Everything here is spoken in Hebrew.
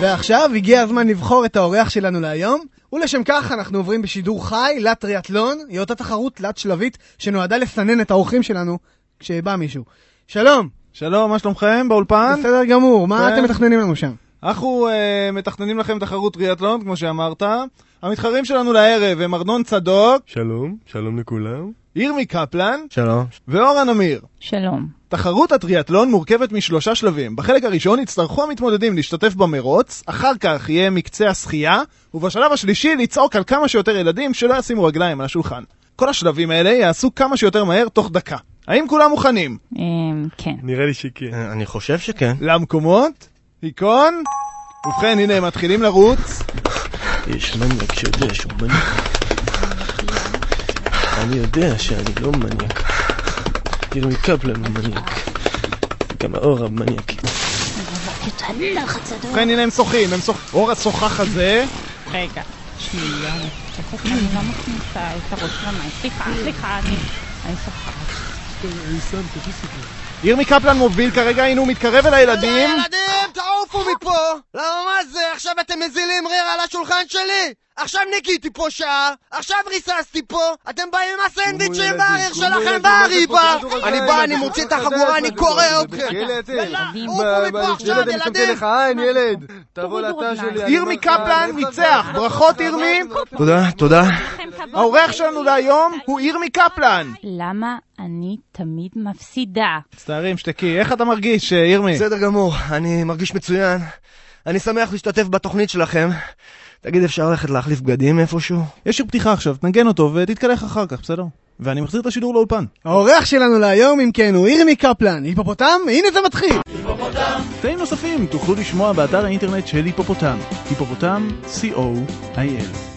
ועכשיו הגיע הזמן לבחור את האורח שלנו להיום, ולשם כך אנחנו עוברים בשידור חי לטריאטלון, היא אותה תחרות תלת-שלבית שנועדה לסנן את האורחים שלנו כשבא מישהו. שלום, שלום, מה שלומכם באולפן? בסדר גמור, מה כן. אתם מתכננים לנו שם? אנחנו אה, מתכננים לכם תחרות טריאטלון, כמו שאמרת. המתחרים שלנו לערב הם ארנון צדוק, שלום, שלום לכולם. ירמי קפלן שלום. ואורן אמיר. שלום. תחרות הטריאטלון מורכבת משלושה שלבים. בחלק הראשון יצטרכו המתמודדים להשתתף במרוץ, אחר כך יהיה מקצה השחייה, ובשלב השלישי לצעוק על כמה שיותר ילדים שלא ישימו רגליים על השולחן. כל השלבים האלה יעשו כמה שיותר מהר תוך דקה. האם כולם מוכנים? אמ, כן. נראה לי שכן. אה, אני חושב שכן. למקומות? היכון? ובכן, הנה הם מתחילים לרוץ. יש מניאק שיודע שהוא מניאק. אני יודע שאני לא מניאק. ירמי קפלן הוא מניאק. גם האור המניאקית. ובכן, הנה הם שוחים, הם שוחים. אור השוחח הזה, רגע, שנייה. אני לא מכניסה את הראש למים. סליחה, סליחה, אני... אני שוכחת. ירמי קפלן מוביל כרגע, הנה הוא מתקרב אל הילדים. ילדים, תעופו מפה! למה מה זה? עכשיו אתם מזילים ריר על השולחן שלי? עכשיו ניקיתי פה שעה, עכשיו ריססתי פה, אתם באים עם הסנדוויצ'ים והריר שלכם והריבה! אני בא, אני מוציא את החגורה, אני קורא אתכם! עופו מפה עכשיו, ילדים! אין ילד. תבוא לתא שלי. ירמי קפלן ניצח, ברכות ירמי. תודה, תודה. האורח שלנו להיום הוא ירמי קפלן. למה אני תמיד מפסידה? מצטערים, שתקי. איך אתה מרגיש, אה, ירמי? בסדר גמור, אני מרגיש מצוין. אני שמח להשתתף בתוכנית שלכם. תגיד, אפשר ללכת להחליף בגדים איפשהו? יש שיר פתיחה עכשיו, תנגן אותו ותתקלח אחר כך, בסדר? ואני מחזיר את השידור לאולפן. האורח שלנו להיום, אם כן, הוא ירמי קפלן. היפופוטם? הנה זה מתחיל! קטעים נוספים תוכלו לשמוע באתר האינטרנט של היפופוטם, היפופוטם, co.il.